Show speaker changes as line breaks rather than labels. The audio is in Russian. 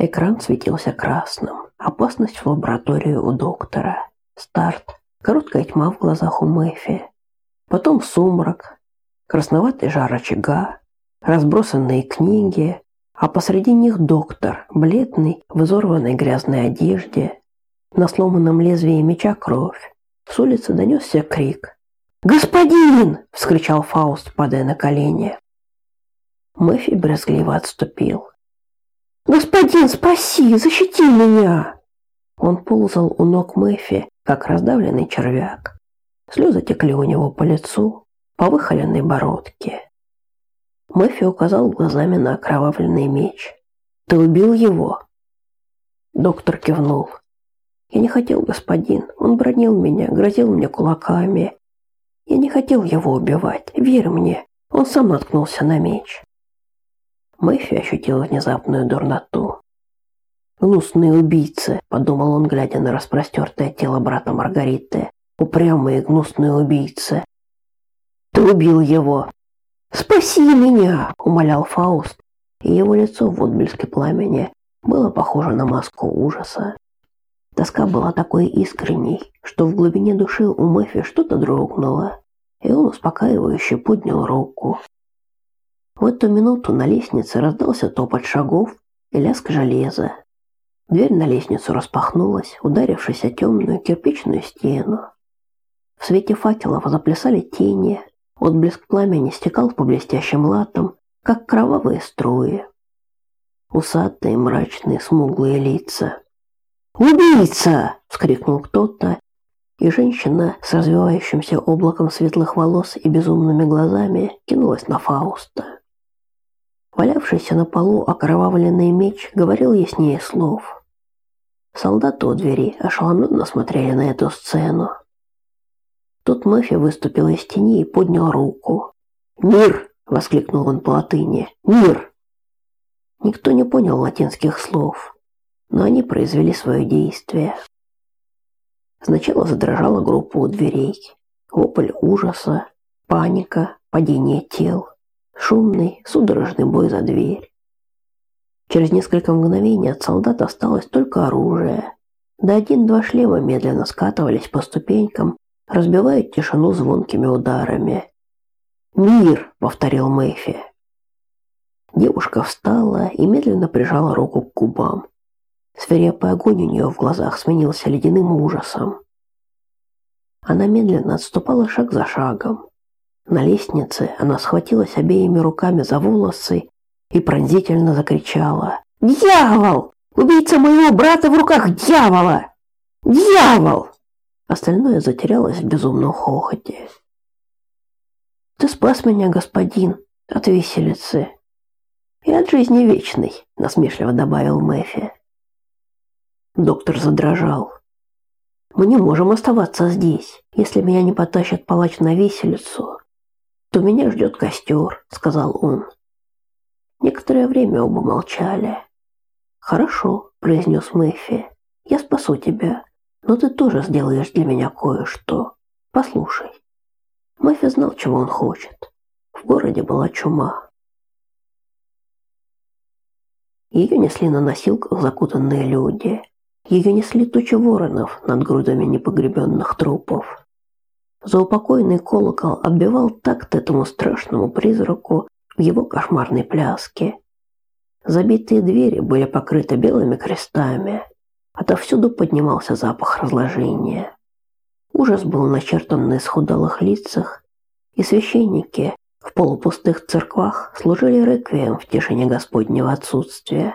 Экран светился красным. Опасность в лаборатории у доктора. Старт. Короткая тьма в глазах у Мэфи. Потом сумрак. Красноватый жар очага. Разбросанные книги. А посреди них доктор, бледный, в изорванной грязной одежде. На сломанном лезвии меча кровь. С улицы донесся крик. «Господин!» – вскричал Фауст, падая на колени. Мэфи брезгливо отступил. «Господин, спаси! Защити меня!» Он ползал у ног Мэфи, как раздавленный червяк. Слезы текли у него по лицу, по выхоленной бородке. Мэфи указал глазами на окровавленный меч. «Ты убил его?» Доктор кивнул. «Я не хотел, господин. Он бронил меня, грозил мне кулаками. Я не хотел его убивать. Верь мне. Он сам наткнулся на меч». Мэйфи ощутил внезапную дурноту. «Гнусные убийцы», — подумал он, глядя на распростертое тело брата Маргариты. «Упрямые гнусные убийцы». «Ты убил его!» «Спаси меня!» — умолял Фауст, и его лицо в отблеске пламени было похоже на маску ужаса. Тоска была такой искренней, что в глубине души у Мэфи что-то дрогнуло, и он успокаивающе поднял руку. В эту минуту на лестнице раздался топот шагов и лязг железа. Дверь на лестницу распахнулась, ударившись о темную кирпичную стену. В свете факелов заплясали тени, отблеск пламени стекал по блестящим латам, как кровавые струи. Усатые, мрачные, смуглые лица. «Убийца!» — вскрикнул кто-то, и женщина с развивающимся облаком светлых волос и безумными глазами кинулась на Фауста. Валявшийся на полу окровавленный меч говорил яснее слов. Солдаты у двери ошеломленно смотрели на эту сцену. Тут Мэфи выступил из тени и поднял руку. «Мир!» — воскликнул он по латыни. «Мир!» Никто не понял латинских слов, но они произвели свое действие. Сначала задрожала группа у дверей. Вопль ужаса, паника, падение тел. Шумный, судорожный бой за дверь. Через несколько мгновений от солдат осталось только оружие. Да один-два шлема медленно скатывались по ступенькам, разбивая тишину звонкими ударами. «Мир!» — повторил Мэйфи. Девушка встала и медленно прижала руку к губам. Свирепый огонь у нее в глазах сменился ледяным ужасом. Она медленно отступала шаг за шагом. На лестнице она схватилась обеими руками за волосы и пронзительно закричала. «Дьявол! Убийца моего брата в руках дьявола! Дьявол!» Остальное затерялось в безумном хохоте. «Ты спас меня, господин, от виселицы и от жизни вечной», насмешливо добавил Мэфи. Доктор задрожал. «Мы не можем оставаться здесь, если меня не потащат палач на виселицу то меня ждет костер», — сказал он. Некоторое время оба молчали. «Хорошо», — произнес Мэфи, — «я спасу тебя, но ты тоже сделаешь для меня кое-что. Послушай». Мэфи знал, чего он хочет. В городе была чума. Ее несли на носилках закутанные люди. Ее несли тучи воронов над грудами непогребенных трупов. Заупокойный колокол отбивал такт этому страшному призраку в его кошмарной пляске. Забитые двери были покрыты белыми крестами. Отовсюду поднимался запах разложения. Ужас был начертан на исхудалых лицах, и священники в полупустых церквах служили реквием в тишине Господнего отсутствия.